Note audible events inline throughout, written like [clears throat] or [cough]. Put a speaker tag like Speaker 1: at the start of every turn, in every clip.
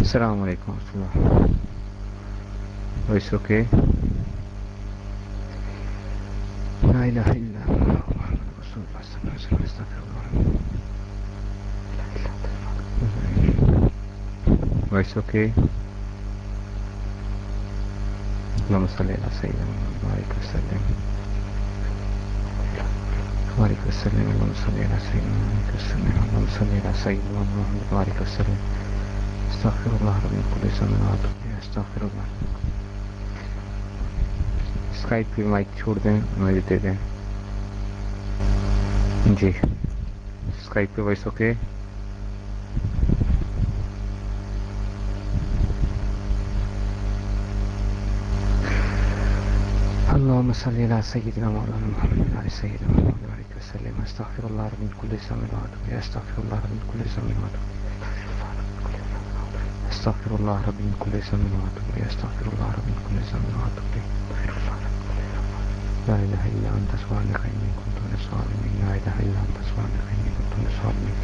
Speaker 1: السلام علیکم ورحمۃ اللہ وائس اوکے لا الہ الا اللہ رسول اللہ صلی اللہ علیہ وسلم وائس اوکے اللهم صل على سيدنا محمد وعليك وسلم. وعليك وسلم اللهم صل على سيدنا محمد وسلم اللهم صل على سيدنا محمد وعليك وسلم. استغفر الله رب من استغفر الله اسکائپ پہ مائک چھوڑ دیں مجھے دے دیں جی اسکائپ پہ وائس اوکے اللهم صل على سيدنا مولانا محمد وعلى سيدنا محمد وعلى وسلم استغفر الله من كل ذنب واتوب استغفر الله من كل ذنب واتوب استغفر الله رب من كل ذنب واتوب اليه استغفر الله رب من كل ذنب واتوب اليه لا اله الا انت سبحانك اني كنت من الظالمين لا اله الا انت سبحانك اني كنت من الظالمين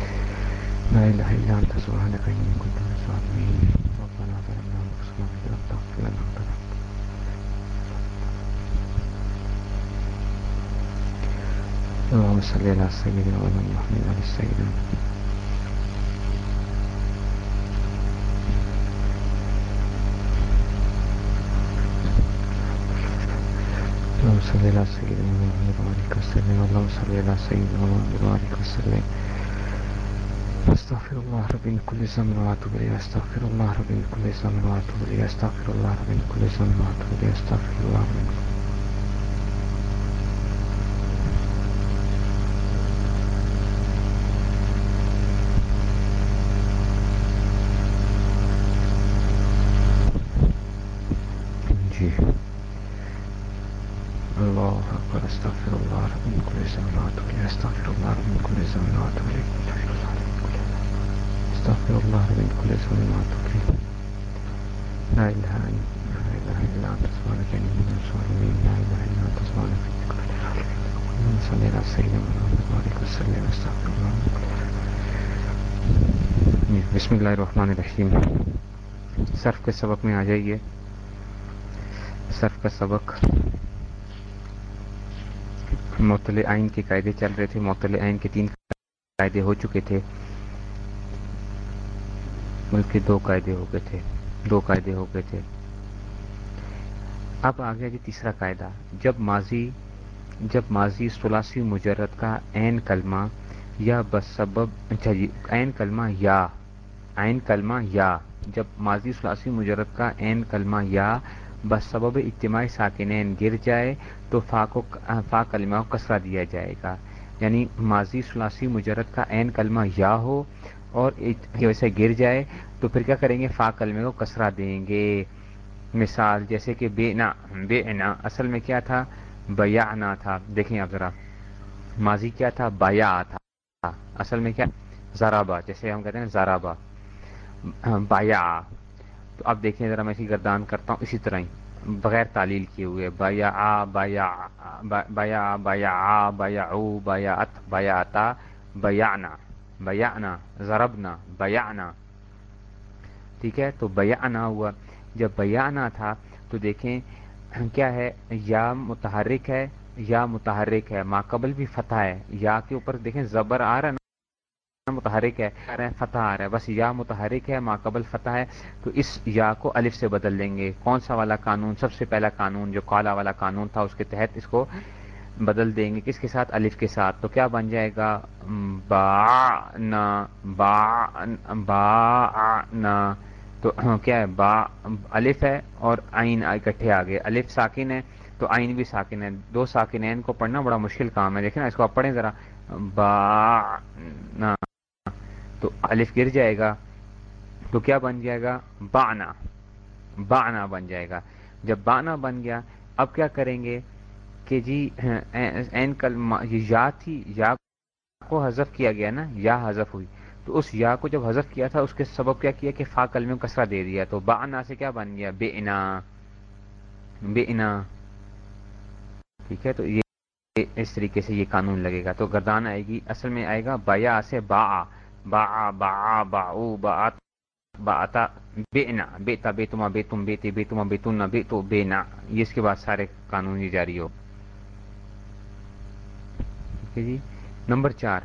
Speaker 1: لا اله الا انت سبحانك اني كنت من الظالمين ربنا ظلمنا انفسنا وان لم تغفر لنا اللهم صل على سيدنا مولانا محمد وعلى سيدنا اللهم صلی اللہ سيدنا وبارک وسلم اللهم صل على سيدنا محمد وسلم استغفر الله رب من كل ذنب واتوب اليه استغفر الله رب من كل ذنب واتوب اليه استغفر الله رب من كل ذنب واتوب اليه استغفر الله ربي من كل جی الله أكبر استغفر الله رب من كل ذنب واتوب إليه استغفر الله من كل ذنب واتوب إليه استغفر الله من كل ذنب واتوب إليه لا إله إلا أنت سبحانك إني من الظالمين لا إله إلا أنت سبحانك إني كنت من الظالمين اللهم صل على سيدنا محمد وعلى وسلم استغفر الله بسم اللہ الرحمن الرحیم۔ صرف کے سبق میں آ جائیے۔ صرف کا سبق معطل آئین کے قاعدے چل رہے تھے۔ معطل آئین کے تین قاعدے ہو چکے تھے۔ بلکہ دو قاعدے ہو گئے تھے۔ دو قاعدے ہو گئے تھے۔ اب آ گیا جی تیسرا قاعدہ۔ جب ماضی جب ماضی ثلاثی مجرد کا عین کلمہ یا بسبب اچھا جی عین کلمہ یا، عین کلمہ یا، جب ماضی ثلاثی مجرد کا عین کلمہ یا بس سبب اجتماعی ساکنین گر جائے تو فا کو فا کلمہ کو کسرہ دیا جائے گا۔ یعنی ماضی ثلاثی مجرد کا عین کلمہ یا ہو اور ویسے گر جائے تو پھر کیا کریں گے؟ فا کلمے کو کسرہ دیں گے۔ مثال جیسے کہ بے نا بے نا اصل میں کیا تھا؟ بیا نا تھا۔ دیکھیں آپ ذرا۔ ماضی کیا تھا؟ بایا تھا۔ اصل میں کیا؟ زرابا، جیسے ہم کہتے ہیں زرابا۔ بایا تو اب دیکھیں ذرا میں اسی گردان کرتا ہوں، اسی طرح ہی، بغیر تعلیل کیے ہوئے بایا آ بایا بایا بایا آ بایا او بایا ات بایا اتا بیانا بیانا ضربنا بیانا ٹھیک ہے؟ تو بیانا ہوا۔ جب بیانا تھا تو دیکھیں کیا ہے؟ یا متحرک ہے، یا متحرک ہے ماقبل بھی فتح ہے۔ یا کے اوپر دیکھیں، زبر آ رہا ہے متحرک ہے فتح آ رہا ہے بس یا متحرک ہے ماقبل فتح ہے تو اس یا کو الف سے بدل دیں گے۔ کون سا والا قانون؟ سب سے پہلا قانون جو کالا والا قانون تھا اس کے تحت اس کو بدل دیں گے۔ کس کے ساتھ؟ الف کے ساتھ۔ تو کیا بن جائے گا؟ با نا با با نا تو [clears throat] کیا ہے؟ با الف ہے اور آئین اکٹھے آ گئے۔ الف ساکن ہے تو آئین بھی ساکن ہے۔ دو ساکن کو پڑھنا بڑا مشکل کام ہے۔ دیکھیں نا اس کو آپ پڑھیں ذرا۔ با نا تو الف گر جائے گا تو کیا بن جائے گا؟ بانا بانا بن جائے گا۔ جب بانا بن گیا، اب کیا کریں گے کہ جی این کلمہ یا تھی، یا کو حذف کیا گیا نا، یا حذف ہوئی۔ تو اس یا کو جب حذف کیا تھا، اس کے سبب کیا کیا کہ فا کلمے کو کسرہ دے دیا۔ تو بانا سے کیا بن گیا؟ بے انا۔ بے انا۔ ٹھیک ہے، تو یہ اس طریقے سے یہ قانون لگے گا۔ تو گردان آئے گی، اصل میں آئے گا بایا سے با با با با با باتا بینا بیتا بیتما بیتم بیتے بیتما بیتن بیتو بینا یہ اس کے بعد سارے قانون یہ جاری ہو جی نمبر چار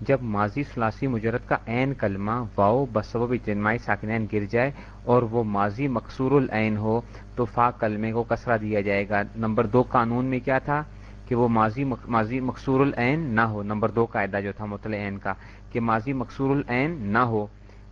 Speaker 1: جب ماضی سلاسی مجرد کا عین کلمہ واؤ بسبب اجتماعی ساکنین گر جائے اور وہ ماضی مقصور العین ہو تو فا کلمے کو کسرہ دیا جائے گا نمبر دو قانون میں کیا تھا کہ وہ ماضی ماضی مقصور العین نہ ہو نمبر دو قاعدہ جو تھا مطلع عین کا کہ ماضی مقصور العین نہ ہو۔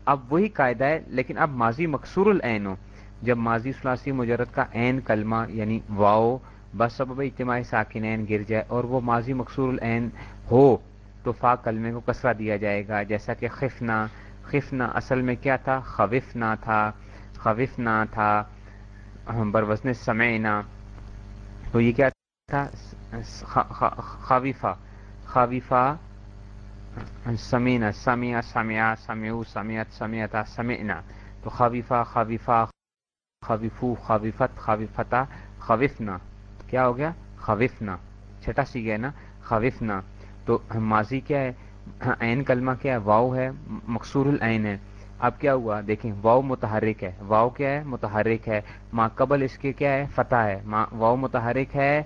Speaker 1: اب وہی قاعدہ ہے، لیکن اب ماضی مقصور العین ہو۔ جب ماضی سلاسی مجرد کا عین کلمہ یعنی واؤ بس سبب اجتماعی ساکنین گر جائے اور وہ ماضی مقصور العین ہو، تو فا کلمے کو کسرہ دیا جائے گا۔ جیسا کہ خفنا خفنا اصل میں کیا تھا؟ خوفنا تھا خوفنا تھا بروزن سمینا تو یہ کیا تھا؟ خویفہ خویفہ سمینا سمیا سمیا سمیو سمیت سمیتا سمینا تو خویفہ خویفہ خویفو خویفت خویفتا خوفنا کیا ہو گیا؟ خوفنا چھٹا سی گیا نا؟ خوفنا تو ماضی کیا ہے؟ عین کلمہ کیا ہے؟ واؤ ہے. مقصور العین ہے. اب کیا ہوا؟ دیکھیں واؤ متحرک ہے. واؤ کیا ہے؟ متحرک ہے. ماں قبل اس کے کیا ہے؟ فتح ہے. ماں واؤ متحرک ہے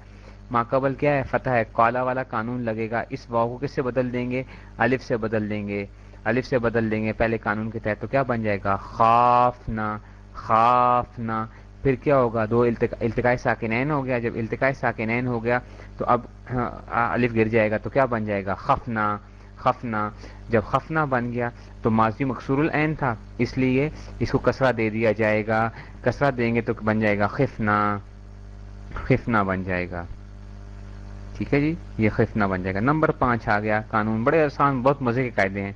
Speaker 1: ماں قبل کیا ہے؟ فتح ہے۔ کالا والا قانون لگے گا۔ اس واؤ کو کس سے بدل دیں گے؟ الف سے بدل دیں گے۔ الف سے بدل دیں گے پہلے قانون کے تحت تو کیا بن جائے گا؟ خافنا خافنا پھر کیا ہوگا؟ دو التقاء ساکنین ہو گیا۔ جب التقاء ساکنین ہو گیا تو اب ہاں، الف گر جائے گا تو کیا بن جائے گا؟ خفنا خفنا جب خفنا بن گیا تو ماضی مقصور العین تھا۔ اس لیے اس کو کسرہ دے دیا جائے گا۔ کسرہ دیں گے تو بن جائے گا خفنا خفنا بن جائے گا۔ ٹھیک ہے جی؟ یہ خفنا بن جائے گا۔ نمبر پانچ آ گیا، قانون۔ بڑے آسان، بہت مزے کے قاعدے ہیں،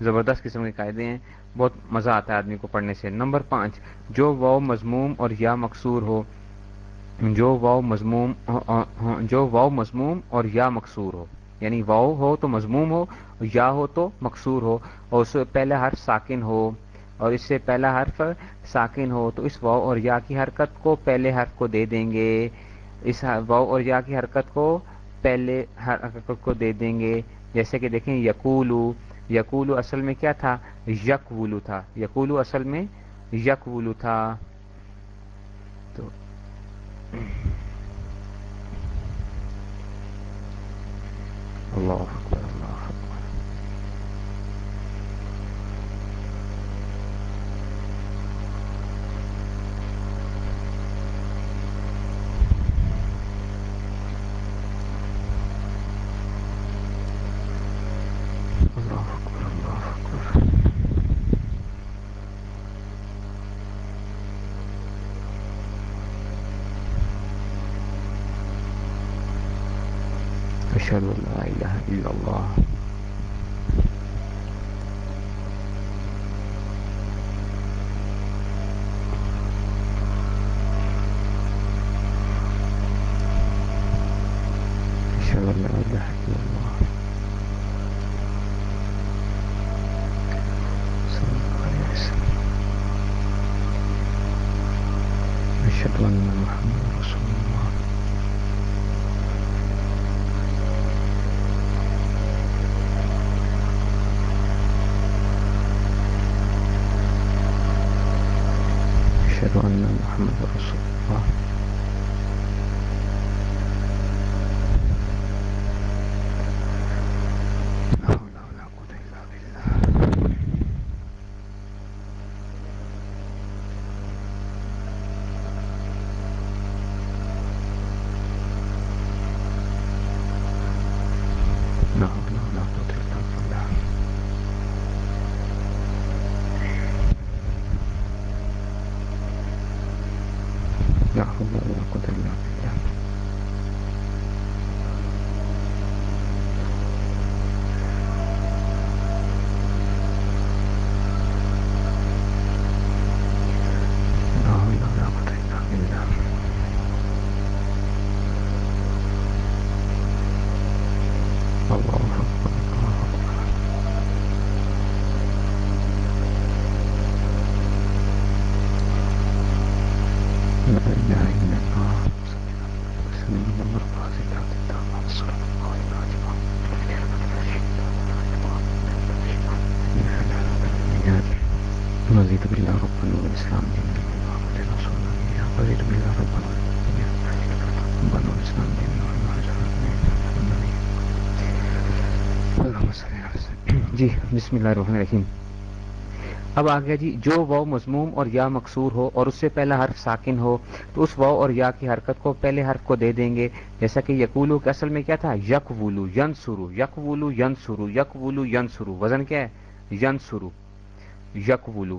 Speaker 1: زبردست قسم کے قاعدے ہیں، بہت مزہ آتا ہے آدمی کو پڑھنے سے۔ نمبر پانچ، جو وہ مضموم اور یا مقصور ہو، جو واؤ مضموم، جو واؤ مضموم اور یا مقصور ہو۔ یعنی واؤ ہو تو مضموم ہو، یا ہو تو مقصور ہو۔ اور اس سے پہلے حرف ساکن ہو، اور اس سے پہلا حرف ساکن ہو، تو اس واؤ اور یا کی حرکت کو پہلے حرف کو دے دیں گے۔ اس واؤ اور یا کی حرکت کو پہلے حرکت کو دے دیں گے۔ جیسے کہ دیکھیں، یقولو یقولو اصل میں کیا تھا؟ یکولو تھا۔ یقولو اصل میں یکولو تھا۔ تو اللہ اکبر اللہ اکبر اللہ اکبر أشهد أن لا إله إلا الله جی بسم اللہ الرحمن الرحیم۔ اب آ گیا جی جو واؤ مضموم اور یا مقصور ہو اور اس سے پہلا حرف ساکن ہو، تو اس واؤ اور یا کی حرکت کو پہلے حرف کو دے دیں گے۔ جیسا کہ یقولو کے اصل میں کیا تھا؟ یک وولو ین سرو یک وولو ین سرو یک وولو ین سرو وزن کیا ہے؟ ین سرو یک وولو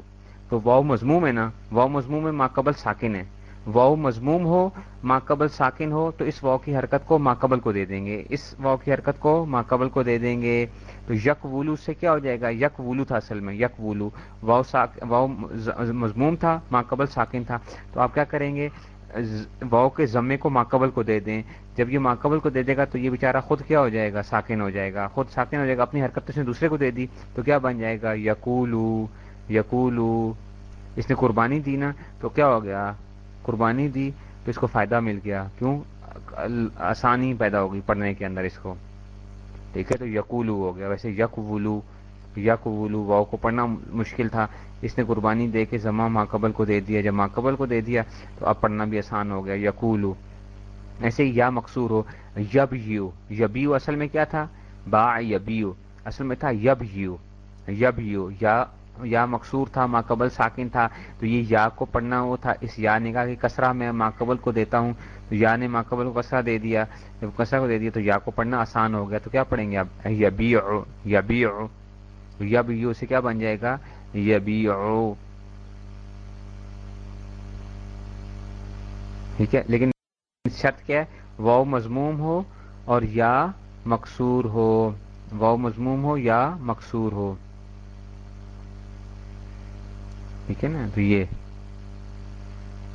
Speaker 1: تو واؤ مضموم ہے نا؟ واؤ مضموم ہے ماقبل ساکن ہے۔ واؤ مضموم ہو ماقبل ساکن ہو، تو اس واؤ کی حرکت کو ماقبل کو دے دیں گے۔ اس واؤ کی حرکت کو ماقبل کو دے دیں گے۔ تو یک وولو سے کیا ہو جائے گا؟ یک وولو تھا اصل میں، یک وولو۔ واؤ ساک واؤ مضموم تھا ماقبل ساکن تھا۔ تو آپ کیا کریں گے؟ واؤ کے ضمے کو ماقبل کو دے دیں۔ جب یہ ماقبل کو دے دے گا تو یہ بیچارہ خود کیا ہو جائے گا؟ ساکن ہو جائے گا۔ خود ساکن ہو جائے گا، اپنی حرکت اس نے دوسرے کو دے دی۔ تو کیا بن جائے گا؟ یقولو یقولو۔ اس نے قربانی دی نا، تو کیا ہو گیا؟ قربانی دی تو اس کو فائدہ مل گیا۔ کیوں؟ آسانی پیدا ہوگی پڑھنے کے اندر اس کو۔ ٹھیک ہے، تو یقولو ہو گیا۔ ویسے یک ولو یک ولو واؤ کو پڑھنا مشکل تھا۔ اس نے قربانی دے کے زماں ماقبل کو دے دیا۔ جب ماقبل کو دے دیا، تو اب پڑھنا بھی آسان ہو گیا۔ یقولو۔ ایسے یا مقصور ہو یب یو یبیو اصل میں کیا تھا؟ با یبیو۔ اصل میں تھا یب یو یب یو یا یا مقصور تھا، ماقبل ساکن تھا، تو یہ یا کو پڑھنا وہ تھا، اس یا نے کہا کہ کسرا میں ماقبل کو دیتا ہوں، تو یا نے ماقبل کو کسرا دے دیا، جب کسرا کو دے دیا تو یا کو پڑھنا آسان ہو گیا، تو کیا پڑھیں گے اب یبی یبی یب سے کیا بن جائے گا؟ یبی ٹھیک ہے، لیکن شرط کیا ہے؟ واؤ مضموم ہو اور یا مقصور ہو واؤ مضموم ہو یا مقصور ہو۔ ٹھیک ہے نا؟ تو یہ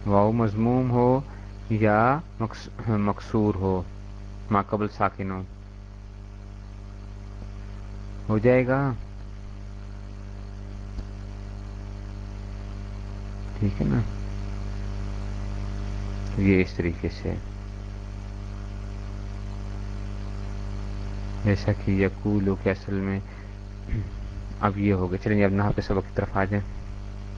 Speaker 1: واؤ مضموم ہو یا مقصور ہو ماقبل ساکن ہو ہو جائے گا؟ ٹھیک ہے نا؟ یہ اس طریقے سے۔ جیسا کہ یقول کے اصل میں اب یہ ہو گیا۔ چلیں جی، اب نہ پہ سبق کی طرف آ جائیں۔